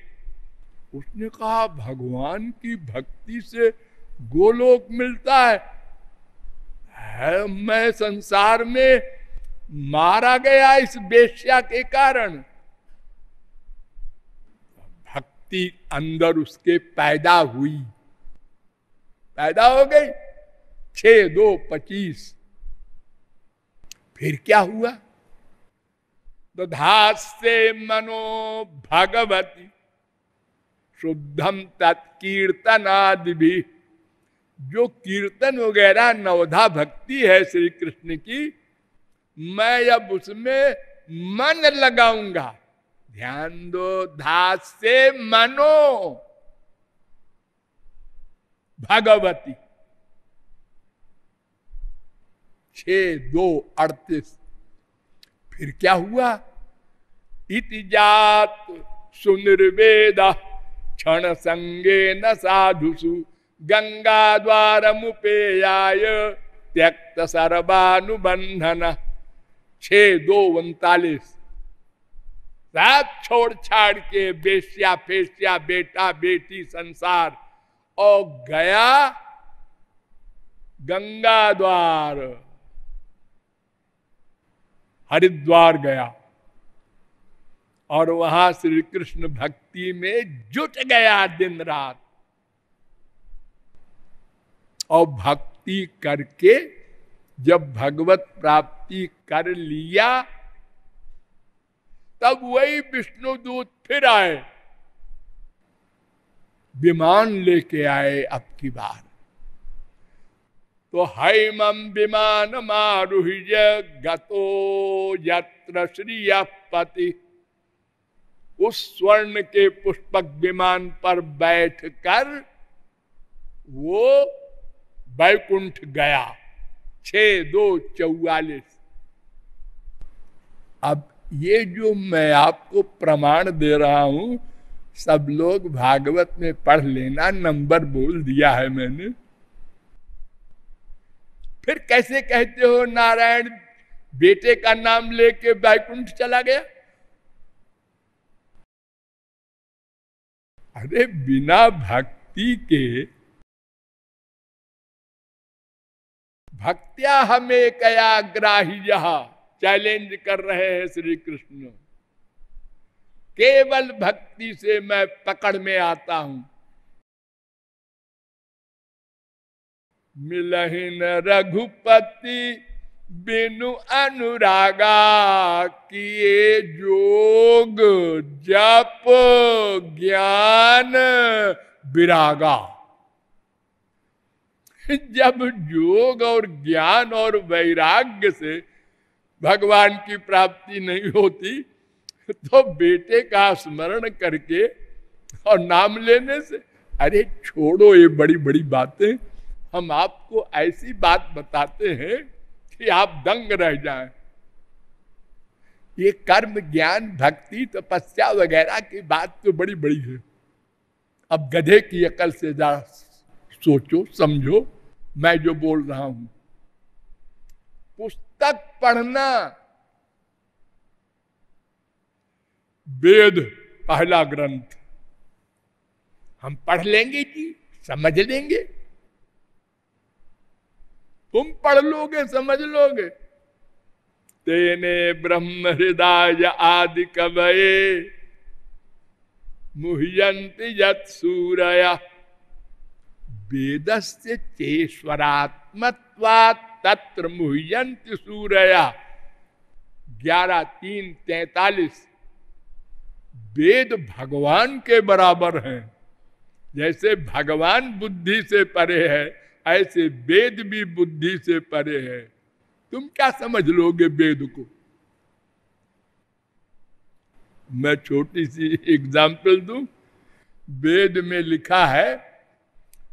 उसने कहा भगवान की भक्ति से गोलोक मिलता है, है मैं संसार में मारा गया इस बेश्या के कारण। भक्ति अंदर उसके पैदा हुई। पैदा हो गई। छ दो पच्चीस फिर क्या हुआ? तो दधास्ते मनो भगवती। शुद्धम तत्कीर्तनादि भी जो कीर्तन वगैरह नवधा भक्ति है श्री कृष्ण की, मैं अब उसमें मन लगाऊँगा। ध्यान दो धास से मनो भगवती। छ, दो, अड़तीस। फिर क्या हुआ? इतिजात सुनिर्वेद क्षण संगे न साधुसु। गंगा द्वार मुपेयाय त्यक्त सर्वानुबंधन। छ, दो, उनतालीस। सब छोड़ छाड़ के बेसिया, फेसिया, बेटा, बेटी, संसार और गया गंगा द्वार। हरिद्वार गया। और वहाँ श्री कृष्ण भक्ति में जुट गया दिन रात। और भक्ति करके जब भगवत प्राप्ति कर लिया, तब वही विष्णु दूत फिर आए। विमान लेके आए अब की बार। तो हैमम विमान मारुह्य गतो यत्र श्रीयपति। उस स्वर्ण के पुष्पक विमान पर बैठकर वो बैकुंठ गया। छ दो चौवालीस। अब ये जो मैं आपको प्रमाण दे रहा हूँ, सब लोग भागवत में पढ़ लेना, नंबर बोल दिया है मैंने। फिर कैसे कहते हो नारायण बेटे का नाम लेके बैकुंठ चला गया? अरे बिना भक्ति के भक्तिया हमें कया ग्राही चैलेंज कर रहे हैं श्री कृष्ण। केवल भक्ति से मैं पकड़ में आता हूँ। मिलहिन रघुपति बिनु अनुरागा किए जोग जप ज्ञान विरागा। जब योग और ज्ञान और वैराग्य से भगवान की प्राप्ति नहीं होती तो बेटे का स्मरण करके और नाम लेने से, अरे छोड़ो ये बड़ी बड़ी बातें। हम आपको ऐसी बात बताते हैं कि आप दंग रह जाएँ। ये कर्म, ज्ञान, भक्ति, तपस्या वगैरह की बात तो बड़ी बड़ी है। अब गधे की अकल से जा सोचो, समझो, मैं जो बोल रहा हूँ। पुस्तक पढ़ना। वेद, पहला ग्रंथ। हम पढ़ लेंगे जी, समझ लेंगे। तुम पढ़ लोगे, समझ लोगे। तेने ब्रह्म हृदय आदि कवये। मुह्यंती यत सूरया। वेदस्य चेश्वरात्मत्वा तत्र मुह्यंत सूरया। ग्यारह, तीन, तैतालीस। वेद भगवान के बराबर हैं। जैसे भगवान बुद्धि से परे है ऐसे वेद भी बुद्धि से परे है। तुम क्या समझ लोगे वेद को? मैं छोटी सी एग्ज़ाम्पल दू। वेद में लिखा है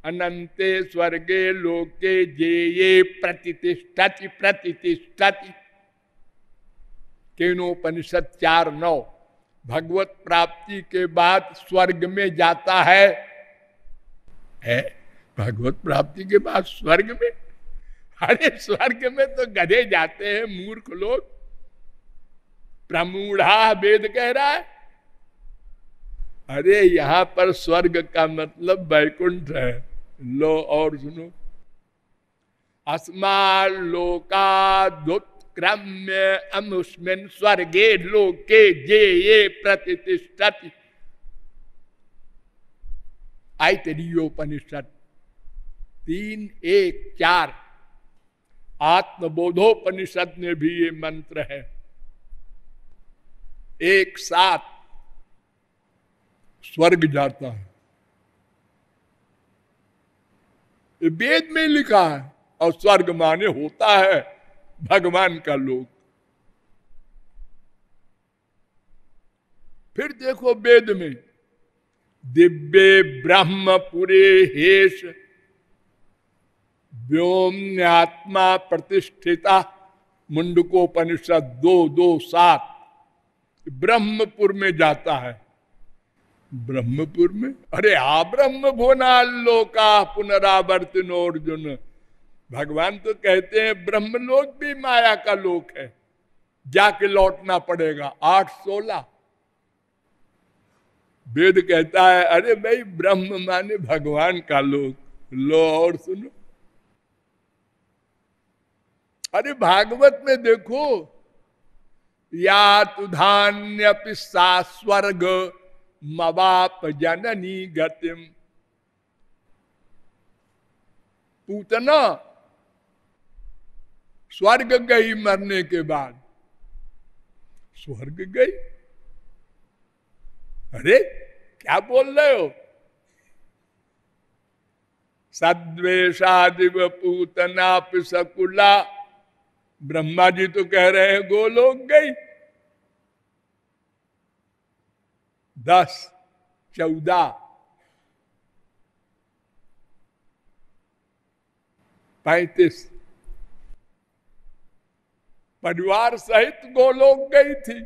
अनंते स्वर्गे लोके जे ये प्रतिष्ठति प्रतिष्ठति केनोपनिषद चार नौ, भगवत प्राप्ति के बाद स्वर्ग में जाता है। है। भगवत प्राप्ति के बाद स्वर्ग में। अरे, स्वर्ग में तो गधे जाते हैं, मूर्ख लोग। प्रमूढ़ा वेद कह रहा है। अरे, यहाँ पर स्वर्ग का मतलब वैकुंठ है। लो और सुनो। अस्मा लोकादुत्क्रम्य अनुस्मिन स्वर्गे लोके जे ये प्रतिष्ठति। आई तेरियोपनिषद तीन, एक, चार। आत्मबोधोपनिषद में भी ये मंत्र है। एक साथ स्वर्ग जाता है। वेद में लिखा है, और स्वर्ग माने होता है भगवान का लोक। फिर देखो वेद में, दिव्य ब्रह्मपुरे हेश व्योम्यात्मा प्रतिष्ठिता, मुंडकोपनिषद दो दो, सात। ब्रह्मपुर में जाता है। ब्रह्मपुर में? अरे हा ब्रह्म भुवनालोका पुनरावर्तनो अर्जुन। भगवान तो कहते हैं, ब्रह्मलोक भी माया का लोक है। जाके लौटना पड़ेगा, आठ सोलह। वेद कहता है, अरे भाई, ब्रह्म माने भगवान का लोक। लो, और सुनो। अरे भागवत में देखो या तुधान्य पिस्सा स्वर्ग मवाप जननी गतिम। पूतना, स्वर्ग गई मरने के बाद। स्वर्ग गई? अरे, क्या बोल रहे हो? सद्वेशादिव पूतना सकुला ब्रह्मा जी तो कह रहे हैं, गोलोक गई। दस, चौदह। पैतीस। परिवार सहित गोलोक गई थी।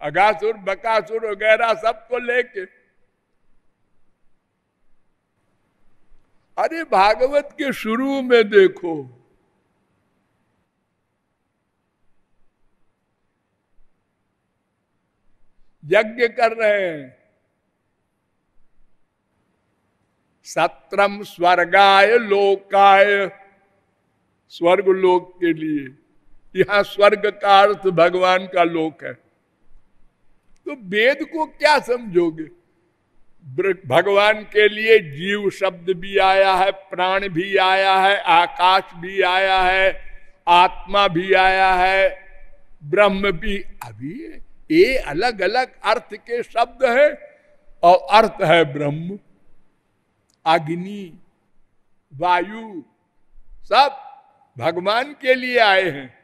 अगासुर, बकासुर वगैरह सबको लेके। अरे भागवत के शुरू में देखो यज्ञ कर रहे हैं। सत्रम स्वर्गाय लोकाय स्वर्ग लोक के लिए। यहाँ स्वर्ग का अर्थ भगवान का लोक है। तो वेद को क्या समझोगे? भगवान के लिए जीव शब्द भी आया है, प्राण भी आया है, आकाश भी आया है, आत्मा भी आया है, ब्रह्म भी। अभी ये अलग अलग अर्थ के शब्द है और अर्थ है ब्रह्म, अग्नि, वायु, सब भगवान के लिए आए हैं।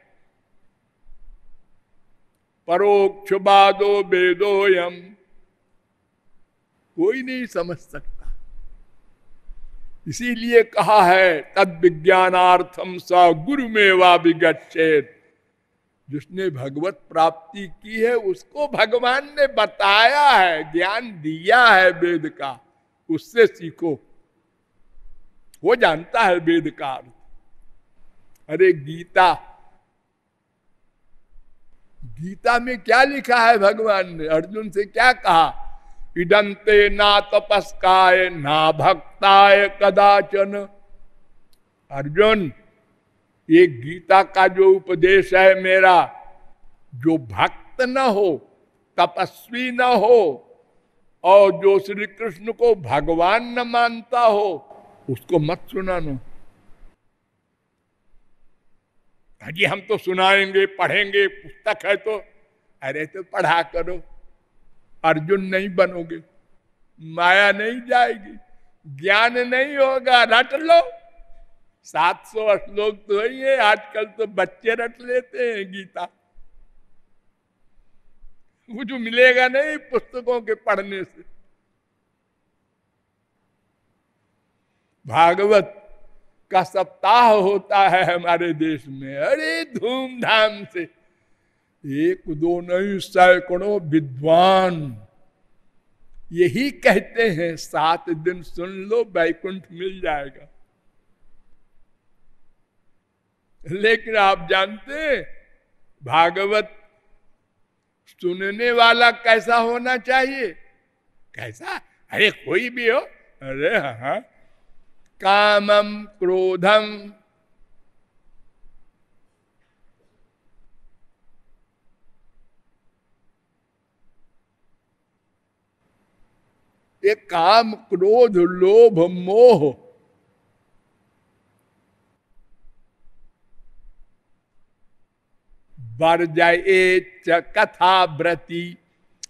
परोक्ष बादो वेदो यम। कोई नहीं समझ सकता। इसीलिए कहा है तद विज्ञानार्थम स गुरु में वा विगछेद जिसने भगवत प्राप्ति की है, उसको भगवान ने बताया है, ज्ञान दिया है वेद का। उससे सीखो। वो जानता है वेद का अरे गीता गीता में क्या लिखा है भगवान ने? अर्जुन से क्या कहा? इडंते ना तपस्काय, ना भक्ताय कदाचन। अर्जुन ये गीता का जो उपदेश है मेरा, जो भक्त न हो, तपस्वी न हो, और जो श्री कृष्ण को भगवान न मानता हो, उसको मत सुनाना। जी हम तो सुनाएँगे, पढ़ेंगे, पुस्तक है तो। अरे तो पढ़ा करो। अर्जुन नहीं बनोगे, माया नहीं जाएगी, ज्ञान नहीं होगा, रट लो। सात सौ श्लोक तो ही है, आजकल तो बच्चे रट लेते हैं गीता। कुछ मिलेगा नहीं पुस्तकों के पढ़ने से। भागवत का सप्ताह होता है हमारे देश में, अरे धूमधाम से। एक, दो नहीं, सैकड़ों विद्वान यही कहते हैं, सात दिन सुन लो, बैकुंठ मिल जाएगा। लेकिन आप जानते हैं, भागवत सुनने वाला कैसा होना चाहिए? कैसा? अरे कोई भी हो। अरे हाँ। कामम क्रोधम ये काम क्रोध, लोभ, मोह बर जाए कथा व्रति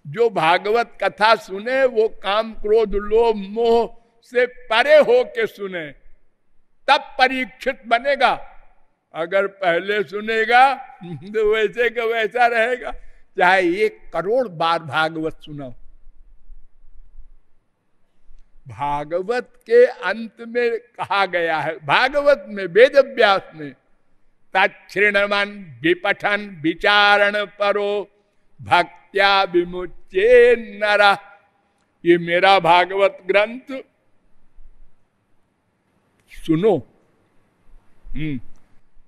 जो भागवत कथा सुने, वो काम क्रोध, लोभ, मोह से परे हो के सुने, तब परीक्षित बनेगा। अगर पहले सुनेगा तो वैसे का वैसा रहेगा। चाहे एक करोड़ बार भागवत सुनाओ। भागवत के अंत में कहा गया है, भागवत में, वेद व्यास में तृणमन विपठन विचारण परो। भक्त्या विमुचे नरा ये मेरा भागवत ग्रंथ। सुनो। हम्म।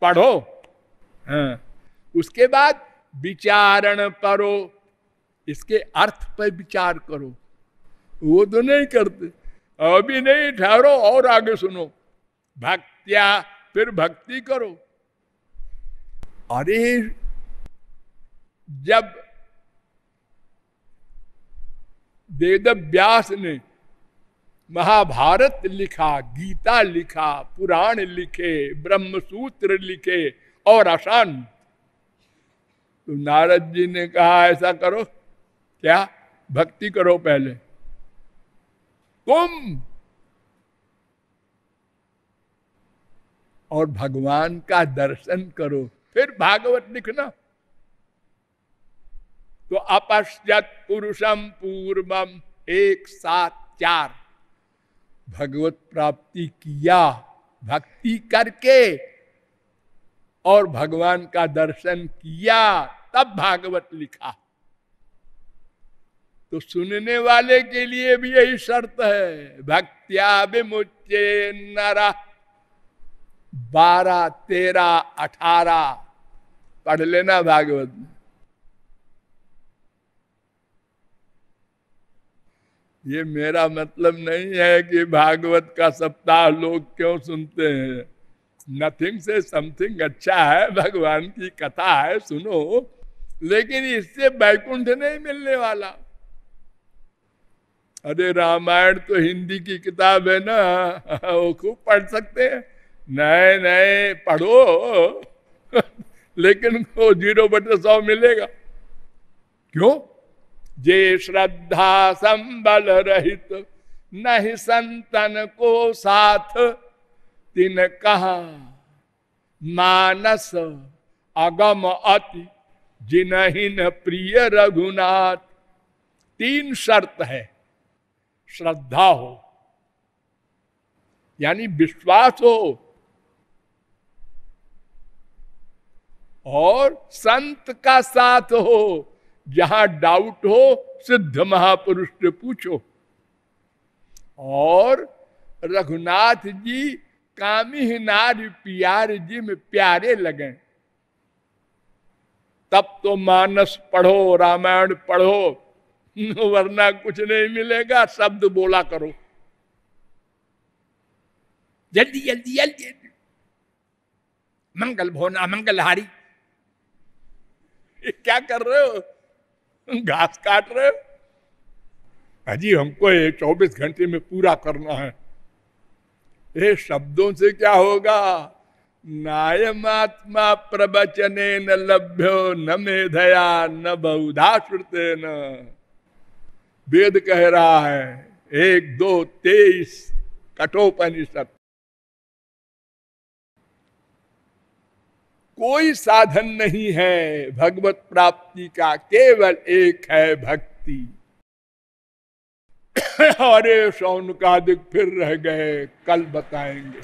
पढ़ो। हाँ। उसके बाद विचारण परो। इसके अर्थ पर विचार करो। वो तो नहीं करते। अभी नहीं ठहरो और आगे सुनो। भक्त्या, फिर भक्ति करो। अरे, जब वेद व्यास ने महाभारत लिखा, गीता लिखा, पुराण लिखे, ब्रह्मसूत्र लिखे और आसान तो नारद जी ने कहा, ऐसा करो, क्या? भक्ति करो पहले। तुम और भगवान का दर्शन करो। फिर भागवत लिखना। तो अपश्यत पुरुषम पूर्वम एक सात चार। भगवत प्राप्ति किया, भक्ति करके और भगवान का दर्शन किया, तब भागवत लिखा। तो सुनने वाले के लिए भी यही शर्त है भक्त्या विमुचे नरा। बारह, तेरह, अठारह। पढ़ लेना भागवत। में ये मेरा मतलब नहीं है कि भागवत का सप्ताह लोग क्यों सुनते हैं। नथिंग से समथिंग अच्छा है, भगवान की कथा है, सुनो। लेकिन इससे बैकुंठ नहीं मिलने वाला। अरे रामायण तो हिंदी की किताब है ना, वो खूब पढ़ सकते हैं। नए नए पढ़ो। लेकिन वो ज़ीरो बटे सौ मिलेगा। क्यों? जे श्रद्धा संबल रहित, नहीं संतन को साथ, तिन कहा मानस अगम अति जिनहीन प्रिय रघुनाथ। तीन शर्त है, श्रद्धा हो, यानी विश्वास हो और संत का साथ हो। जहाँ डाउट हो, सिद्ध महापुरुष से पूछो। और रघुनाथ जी, कामी नार प्यार जी में प्यारे लगे। तब तो मानस पढ़ो, रामायण पढ़ो, वरना कुछ नहीं मिलेगा, शब्द बोला करो। जल्दी जल्दी जल्दी। मंगल भोना, मंगलहारी। क्या कर रहे हो? घास काट रहे हो? अजी हमको ये चौबीस घंटे में पूरा करना है। ये शब्दों से क्या होगा? नायमात्मा प्रवचने न लभ्यो, न मेधया न बहुधा श्रुते न वेद कह रहा है, एक, दो, तेईस कठोपनिषद। कोई साधन नहीं है। भगवत प्राप्ति का केवल एक है भक्ति। अरे सौन का दिख फिर रह गए, कल बताएँगे।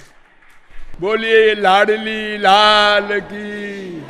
बोलिए लाडली लाल की।